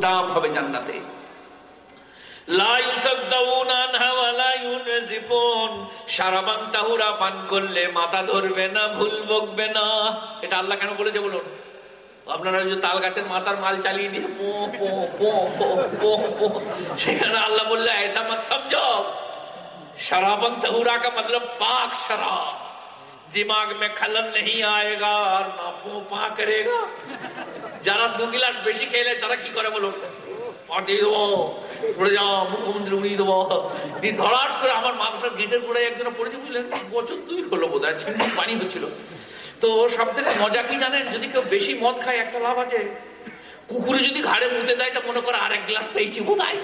দাম হবে জান্নাতে পান করলে মাথা ধরবে না ভুল বকবে না এটা আল্লাহ কেন বলেছে বলুন আপনারা যে তাল গাছের মাথার মাল চালিয়ে দিয়ে সেখানে আল্লাহ বললে ऐसा मत समझो शराबन तहुरा का मतलब पाक शराब दिमाग में खलन नहीं आएगा और ना पो पा करेगा যারা দু গিলাস বেশি খেলে তারা কি করে বলুন পাঠিয়ে দেবো পড়ে যাও মুখ্যমন্ত্রী উড়িয়ে দেবো দিয়ে ধরাস করে আমার মাদ্রাসার গেটের পরে একজন পড়েছে বুঝলেন বছর দুই হলো বোধ হয় পানি হচ্ছিল তো সব থেকে মজা কি জানেন যদি কেউ বেশি মদ খায় একটা লাভ আছে কুকুরে যদি ঘাড়ে মুতে দেয় তা মনে করে আরেক গ্লাস পেয়েছি বোধ হয়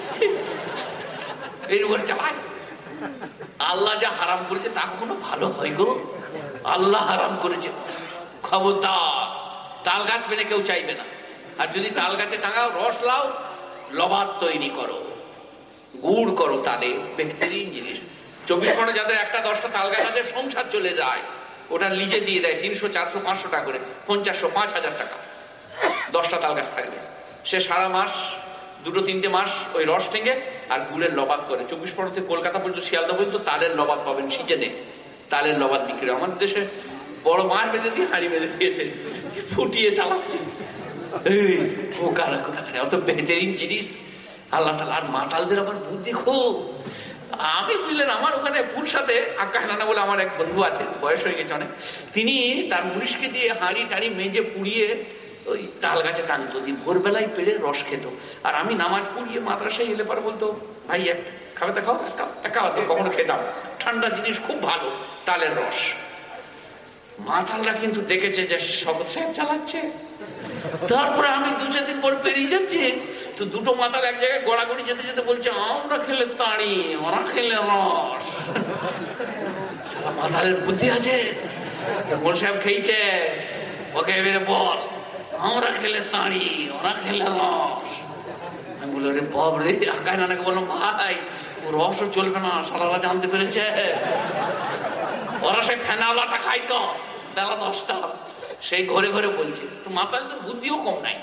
এই করে চালায় আল্লাহ যা হারাম করেছে তা কখনো ভালো হয় গো। আল্লাহ হারাম করেছে। খবরদার, তাল গাছ পেলে কেউ চাইবে না। আর যদি তাল গাছে টাঙাও, রস লাও লবাদ তৈরি করো। গুড় করো তালে, বেহতরিন জিনিস। চব্বিশ ঘণ্টা যাদের একটা, দশটা তাল গাছ আছে, সংসার চলে যায়। ওটা লিজে দিয়ে দেয় তিনশো, চারশো, পাঁচশো টাকা করে, পঞ্চাশশো, পাঁচ হাজার টাকা। দশটা তাল গাছ থাকলে সে সারা মাস দুটো তিনটে মাস ওই রস টেঙ্গে আর গুড়ের লবাদ করে। চব্বিশ পরতে কলকাতা পর্যন্ত, শিয়ালদা পর্যন্ত তালের লবাদ পাবেন সিজনে। তালের লবাদ বিক্রি আমাদের দেশে বড় মার বেঁধে দিয়ে, হাঁড়ি বেঁধে দিয়েছে। ফুটিয়ে চালাচ্ছে। ও কারা কোথা অত বেহতেরিন জিনিস। আল্লাহ তালা আর মাতালদের আবার বুদ্ধি খুব। আমি বুঝলেন, আমার ওখানে সাথে আক্কা নানা বলে আমার এক বন্ধু আছে বয়স হয়ে গেছে অনেক। তিনি তার মুনিশকে দিয়ে হাঁড়ি টাড়ি মেজে পুড়িয়ে ওই তাল গাছে টানতো দিয়ে ভোরবেলায় পেড়ে রস খেত। আর আমি নামাজ পড়িয়ে মাদ্রাসায় এলে পরে বলতো, ভাই, এক খাবে তা খাও, একা হতো কখনো খেতাম। ঠান্ডা জিনিস খুব ভালো, তালের রস। মাতালরা কিন্তু দেখেছে যে সাহেব চালাচ্ছে। তারপরে আমি দু পর পেরিয়ে যাচ্ছি, তো দুটো মাতাল এক জায়গায় গড়াগড়ি যেতে যেতে বলছে, আমরা খেলে তাড়ি, ওরা খেলে রস। মাতালের বুদ্ধি আছে। মোল সাহেব, খেয়েছে? ওকে, এবারে বল। আমরা খেলে তাড়ি ওরা খেলে রস আমি বলি রে বাপ রে আকাই নানাকে বললাম ভাই ও রসও চলবে না সালারা জানতে পেরেছে ওরা সেই ফেনাওয়ালাটা খাইতো বেলা দশটা সেই ঘরে ঘরে বলছে তো মাতাল তো বুদ্ধিও কম নাই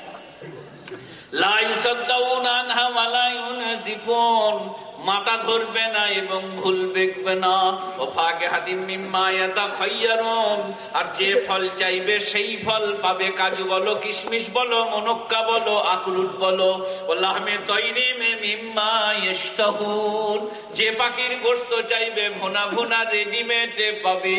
মাথা ধরবে না এবং ভুল দেখবে না। ও ফাঁকে হাতিম আর যে ফল চাইবে সেই ফল পাবে কাজু বলো, কিশমিশ বলো, মনক্কা বলো, আখরুট বলো। ও লাহমে তৈরি মে যে পাখির গোস্ত চাইবে ভোনা ভোনা রেডিমেডে পাবে।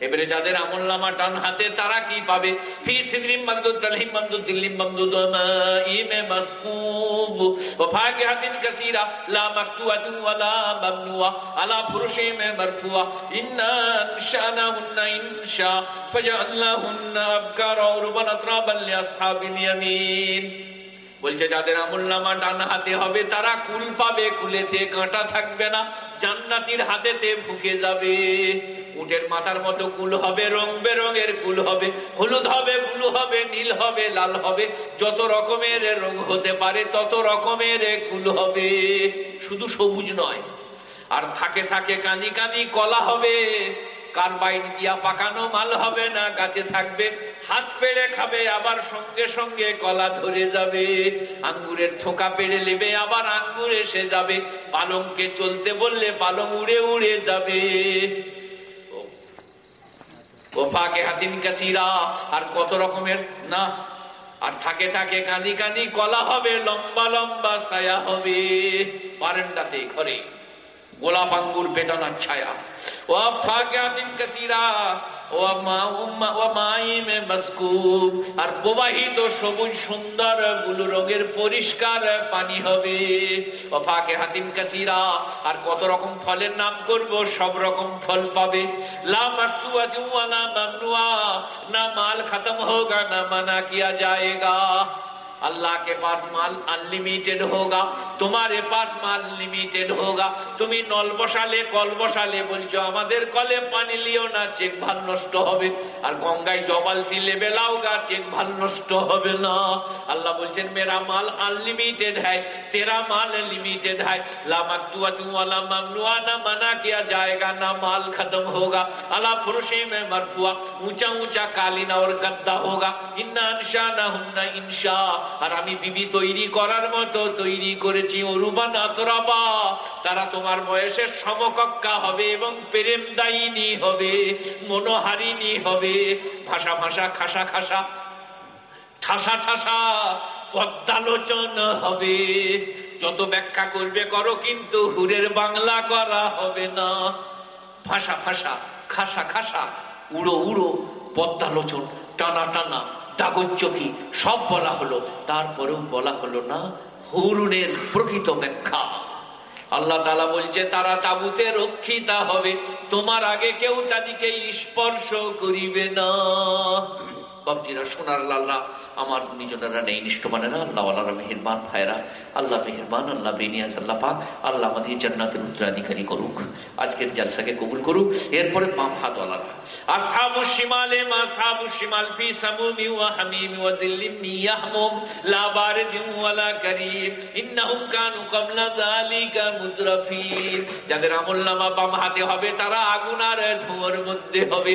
এবারে যাদের আমল নামা টান হাতে, তারা কি পাবে? ফি সিদরিম মামদুদ তালহিম মামদুদ দিল্লিম মামদুদ ইমে মাসকুব। ওয়া ফাকিহাতিন কাসীরা, লা মাকতুআতু ওয়া লা মামনুআ আলা ফুরুশিম মারফুআ ইন্না ইনশানাহুন্না ইনশা। ফাজআলনাহুন্না আবকারা উরবান আতরাবান লিআসহাবিল ইয়ামিন। বলছে, যাদের আমল নামা ডান হাতে হবে, তারা কুল পাবে, কুলেতে কাঁটা থাকবে না, জান্নাতির হাতেতে ফুকে যাবে। উটের মাথার মতো কুল হবে, রং বেরঙের কুল হবে, হলুদ হবে, ব্লু হবে, নীল হবে, লাল হবে, যত রকমের রং হতে পারে, তত রকমের কুল হবে। শুধু সবুজ নয়, আর থাকে থাকে কানি কানি কলা হবে। কার্বাইড দিয়া পাকানো মাল হবে না গাছে থাকবে, হাত পেড়ে খাবে, আবার সঙ্গে সঙ্গে কলা ধরে যাবে। আঙ্গুরের থোকা পেড়ে নেবে, আবার আঙ্গুর এসে যাবে। পালংকে চলতে বললে পালং উড়ে উড়ে যাবে। ওফাকে হাতিন কাসিরা, আর কত রকমের, না, আর থাকে থাকে কানি কানি, কলা হবে, লম্বা লম্বা ছায়া হবে। বারেন্ডাতে ঘরে। গোলাপ আঙ্গুর বেদনার ছায়া। ও প্রবাহিত সবুজ সুন্দর রঙের পরিষ্কার পানি হবে। ও ফাকে হাতিন কাসিরা, আর কত রকম ফলের নাম করব, সব রকম ফল পাবে। লা না না মাল খতম হোক না মানা কিয়া যায় अल्लाह के पास माल अनलिमिटेड होगा तुम्हारे पास माल लिमिटेड होगा তুমি নল বসালে কল বসালে বলছো আমাদের কলে পানি লিও না চেক ভাল নষ্ট হবে আর গঙ্গায় জবাল দিলে বেলাও গা চেক ভাল নষ্ট হবে না আল্লাহ বলছেন মেরা মাল अनलिमिटेड है तेरा माल लिमिटेड है ला मकतुअतु वाला ममनुआ ना मना किया जाएगा ना माल खत्म होगा अला फुरुशे में मरफुआ ऊंचा ऊंचा कालीना और गद्दा होगा इन्ना इंशा ना हुन्ना इंशा আর আমি বিবি তৈরি করার মতো তৈরি করেছি অরুবা নাতরাবা তারা তোমার বয়সের সমকক্ষা হবে এবং প্রেম দায়িনী হবে, মনোহারিণী হবে। ভাষা ভাষা, খাসা খাসা, ঠাসা ঠাসা পদ্মালোচন হবে। যত ব্যাখ্যা করবে করো কিন্তু হুরের বাংলা করা হবে না। ভাষা ভাষা, খাসা খাসা, উড়ো উড়ো পদ্মালোচন, টানা টানা। দাগচ্চকি সব বলা হলো। তারপরেও বলা হলো না হরুণের প্রকৃত ব্যাখ্যা। আল্লাহ তালা বলছে, তারা তাবুতে রক্ষিতা হবে, তোমার আগে কেউ তাদেরকে স্পর্শ করিবে না। বাবজিরা সোনার লাল্লা, আমার নিজেরা নেই নিষ্ঠমানেরা আল্লাহ আল্লাহ মেহরবান ভাইরা আল্লাহ মেহরবান, আল্লাহ বেনিয়াজ, আল্লাহ পাক, আল্লাহ আমাদের জান্নাতের উত্তরাধিকারী করুক। আজকের জালসাকে কবুল করুক, এরপরে বাম হাত আল্লাহ আসহাবু শিমালে মাসহাবু শিমাল ফি সামুমি ওয়া হামিমি ওয়া জিল্লিম মিয়াহমুম লা বারিদিন ওয়ালা কারীম, ইন্নাহুম কানু ক্বাবলা যালিকা যাদের আমলনামা বাম হাতে হবে, তারা আগুন আর ধোঁয়ার মধ্যে হবে।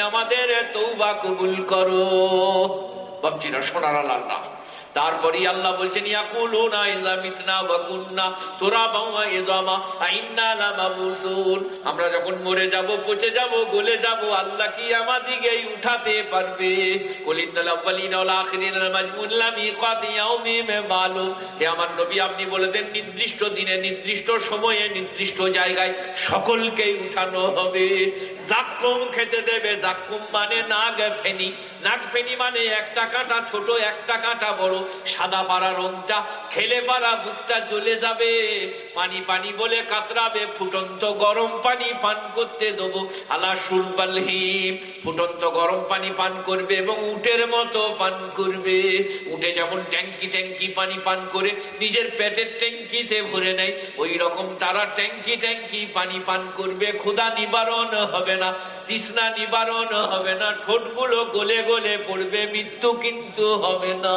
আমাদের তৌবা কবুল করো। বাপজিরা সোনার আল্লাহ তারপরে আল্লাহ বলছেন, ইয়াকুলুনা ইযা মিতনা ওয়া কুননা তুরাবা ওয়া ইযামা আইন্না লামাবুসুন। আমরা যখন মরে যাব, পচে যাব, গলে যাব, আল্লাহ কি আমাদিকে উঠাতে পারবে? কুলিনাল আউয়ালিন ওয়াল আখিরিন আল মাজমুন লা মিকাতি ইয়াউমিন মালুম হে আমার নবী, আপনি বলে দেন, নির্দিষ্ট দিনে, নির্দিষ্ট সময়ে, নির্দিষ্ট জায়গায় সকলকেই উঠানো হবে। জাক্কুম খেতে দেবে, জাক্কুম মানে নাগ ফেনি নাগ ফেনি মানে একটা কাঁটা ছোট, একটা কাঁটা বড়। সাদা পাড়া রংটা খেলে পাড়া বুকটা জ্বলে যাবে। পানি পানি বলে কাতরাবে, ফুটন্ত গরম পানি পান করতে দেবো। আলা সুরবালহিম ফুটন্ত গরম পানি পান করবে এবং উটের মতো পান করবে। উঠে যেমন ট্যাঙ্কি ট্যাঙ্কি পানি পান করে, নিজের পেটের ট্যাঙ্কিতে ভরে নেয়। ওই রকম তারা ট্যাঙ্কি ট্যাঙ্কি পানি পান করবে। ক্ষুদা নিবারণ হবে না, তৃষ্ণা নিবারণ হবে না, ঠোঁটগুলো গলে গলে পড়বে, মৃত্যু কিন্তু হবে না।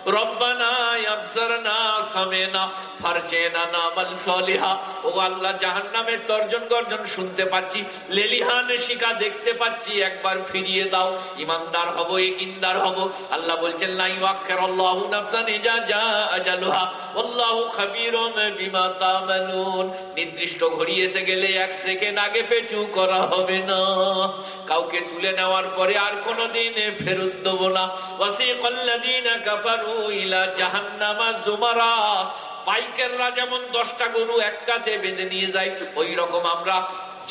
একবার ফিরিয়ে দাও। ইমানদার আল্লাহ বলছেন নির্দিষ্ট ঘড়ি এসে গেলে এক সেকেন্ড আগে পেছু করা হবে না। কাউকে তুলে নেওয়ার পরে আর কোনোদিন ফেরত দেবো না। ওয়াসিকাল্লাযীনা যেমন দশটা গরু এক কাছে বেঁধে নিয়ে যায় ওই রকম আমরা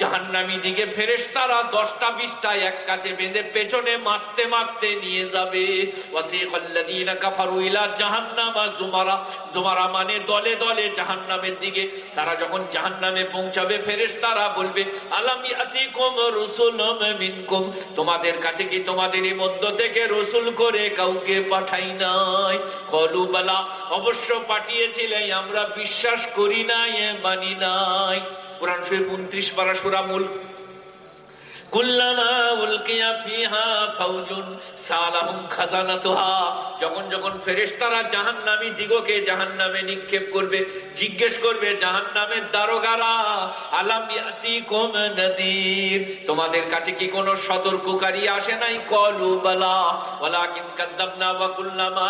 জাহান্নামি দিকে ফেরেস তারা দশটা, বিশটা এক কাছে বেঁধে পেছনে মারতে মারতে নিয়ে যাবে। জুমারা মানে দলে দলে জাহান্নামের দিকে। তারা যখন জাহান্নামে পৌঁছাবে ফেরেস তারা বলবে, আলামি আতিকুম রসুলম মিনকুম? তোমাদের কাছে কি তোমাদের মধ্য থেকে রসুল করে কাউকে পাঠাই নাই? কলু, বালা, অবশ্য পাঠিয়েছিলে, আমরা বিশ্বাস করি নাই, মানি নাই। কোরআন শরীফ উনত্রিশ পারা সুরা মূল। নিক্ষেপ করবে, জিজ্ঞেস করবে, জাহান্নামের দারোগারা, আলাম ইয়াতিকুম নাদির? তোমাদের কাছে কি কোনো সতর্ককারী আসে নাই? কলু, বালা। ওয়ালাকিন কাদ্দাবনা ওয়া কুল্লামা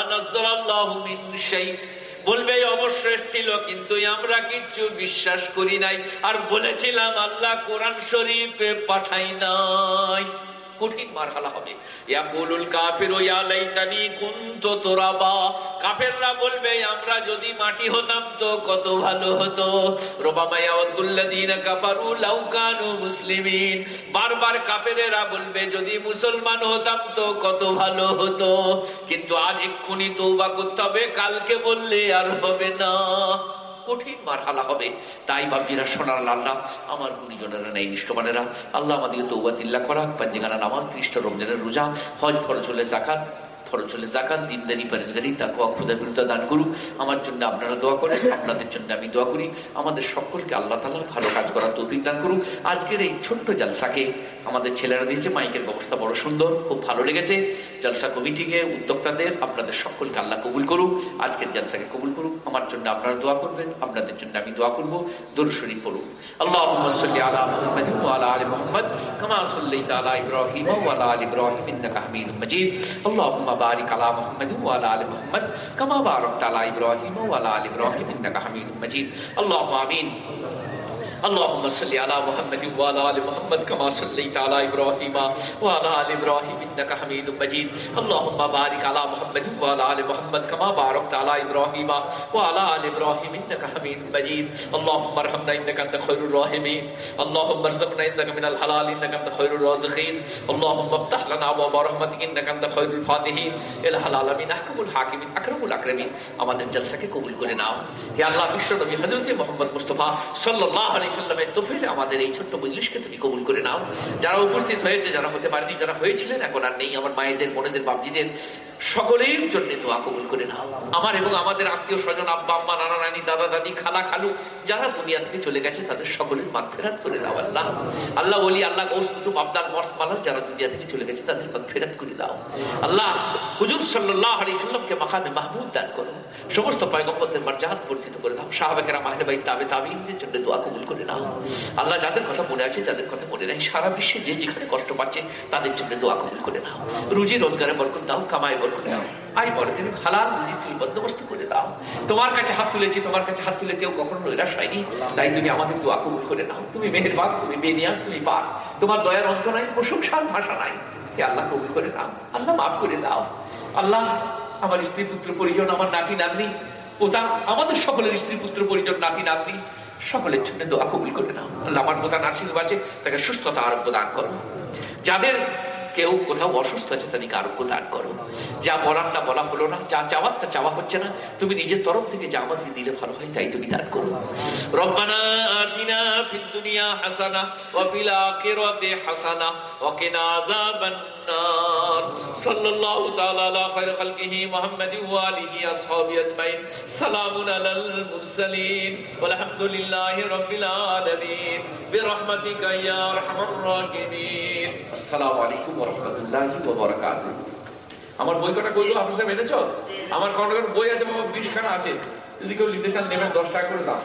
বলবে অবশ্য ছিল, কিন্তু আমরা কিচ্ছু বিশ্বাস করি নাই। আর বলেছিলাম, আল্লাহ কোরআন শরীফে পাঠাই নাই। কঠিন মারহালা হবে। ইয়াকুলুল কাফিরু, ইয়া লাইতানি কুনতু তুরাবা। কাফেররা বলবে, আমরা যদি মাটি হতাম তো কত ভালো হতো। রুবামা কাফারু, লাউ কানু মুসলিমিন। বারবার কাফেরেরা বলবে, যদি মুসলমান হতাম তো কত ভালো হতো। কিন্তু আজ এক্ষুনি তওবা করতে হবে, কালকে বললে আর হবে না। কঠিন মারহালা হবে। তাই বাবজিরা সোনার আল্লাহ আমার গুণীজনেরা নেই নিষ্ঠমানেরা আল্লাহ আমাদের তৌবাতিল্লা করা পাঞ্জিগানা নামাজ ত্রিষ্ট রমজানের রোজা, হজ ফরজ হলে জাকাত ফরজ হলে জাকাত দিনদারি তাকে অক্ষুদা বিরুদ্ধে দান করুক। আমার জন্য আপনারা দোয়া করেন, আপনাদের জন্য আমি দোয়া করি। আমাদের সকলকে আল্লাহ তালা ভালো কাজ করার তৌফিক দান করুক। আজকের এই ছোট্ট জালসাকে আমাদের ছেলেরা দিয়েছে, মাইকের ব্যবস্থা বড় সুন্দর, খুব ভালো লেগেছে। জলসা কমিটিকে, উদ্যোক্তাদের, আপনাদের সকলকে আল্লাহ কবুল করুক। আজকের জলসাকে কবুল করুক। আমার জন্য আপনারা দোয়া করবেন, আপনাদের জন্য আমি দোয়া করব। দরুশরী পড়ুক। আল্লাহ আলা আলি আলা মুহাম্মদ ওয়ালা আলি মুহাম্মদ কামা বারাকতা আলা ইব্রাহিম ওয়ালা আলি ইব্রাহিম, ইন্নাকা হামিদুম মাজিদ। আল্লাহু আমিন। اللهم صل على محمد وعلى ال محمد كما صليت على ابراهيم وعلى ال ابراهيم انك حميد مجيد اللهم بارك على محمد وعلى ال محمد كما باركت على ابراهيم وعلى ال ابراهيم انك حميد مجيد اللهم ارحمنا انك انت خير الراحمين اللهم ارزقنا انك من الحلال انك انت خير الرازقين اللهم افتح لنا ابواب رحمتك انك انت خير الفاتحين الى العالمين احكم الحاكمين اكرم الاكرمين আমাদের জলসাকে কবুল করে নাও হে আল্লাহ বিশ্ব নবী হযরত মুহাম্মদ মুস্তাফা সাল্লাল্লাহু আলাইহি সাল্লামের তফিলে আমাদের এই ছোট্ট মজলিসকে তুমি কবুল করে নাও। যারা উপস্থিত হয়েছে, যারা হতে পারেনি, যারা হয়েছিলেন, এখন আর নেই। আমার মায়েদের, বোনেদের বাবজিদের সকলের জন্য দোয়া কবুল করে নাও। আমার এবং আমাদের আত্মীয় স্বজন, আব্বা, আম্মা, নানা, নানি, দাদা, দাদি, খালা, খালু, যারা দুনিয়া থেকে চলে গেছে, তাদের সকলের মাগ ফেরাত করে দাও, আল্লাহ। আল্লাহ বলি আল্লাহ গৌস, কুতুব, আবদাল, মস্ত, মালাল যারা দুনিয়া থেকে চলে গেছে, তাদের মাগ ফেরাত করে দাও। আল্লাহ, হুজুর সাল্লাহ আলি সাল্লামকে মাকামে মাহমুদ দান করো। সমস্ত পয়গম্বরদের মর্যাদ বর্ধিত করে দাও। সাহাবাকেরা মাহলে ভাই তাবে তাবিনদের জন্য দোয়া কবুল করে নাও আল্লাহ যাদের কথা মনে আছে, যাদের কথা মনে নাই, সারা বিশ্বে যে যেখানে কষ্ট পাচ্ছে, তাদের জন্য দোয়া কবুল করে নাও। রুজি রোজগারে বরকত দাও কামাই বরকত দাও। আই বলে তুমি হালাল রুজি তুমি বন্দোবস্ত করে দাও। তোমার কাছে হাত তুলেছি, তোমার কাছে হাত তুলে কেউ কখনো নৈরাশ হয়নি। তাই তুমি আমাদের দোয়া কবুল করে নাও। তুমি মেহেরবান, তুমি বেনিয়াস তুমি পার তোমার দয়ার অন্ত নাই, প্রশংসার ভাষা নাই। আল্লাহ, কবুল করে নাও। আল্লাহ মাফ করে দাও। আল্লাহ, আমার স্ত্রী, পুত্র, পরিজন, আমার নাতি, নাতনি ওটা আমাদের সকলের স্ত্রী, পুত্র, পরিজন, নাতি, নাতনি সকলের জন্য দোয়া কবুল করে নাও। আল্লাহ আমার প্রধান আশীর্বাদে তাকে সুস্থতা আরোগ্য দান করো। যাদের কেউ কোথাও অসুস্থ আছে তাদেরকে আরোগ্য দান করো। যা বলার তা বলা হলো না, যা চাওয়ার তা চাওয়া হচ্ছে না। তুমি নিজের তরফ থেকে যা আমাদেরকে দিলে ভালো হয়, তাই তুমি দান করো। রব্বানা ওয়া রাহমাতুল্লাহি ওয়া বারাকাতুহু। আমার বই কটা কইলো আপনার এনেছ? আমার কোনো বই আছে, বাবা বিশ খানা আছে। যদি কেউ নিতে চান, নেবেন, দশ টাকা করে দাম।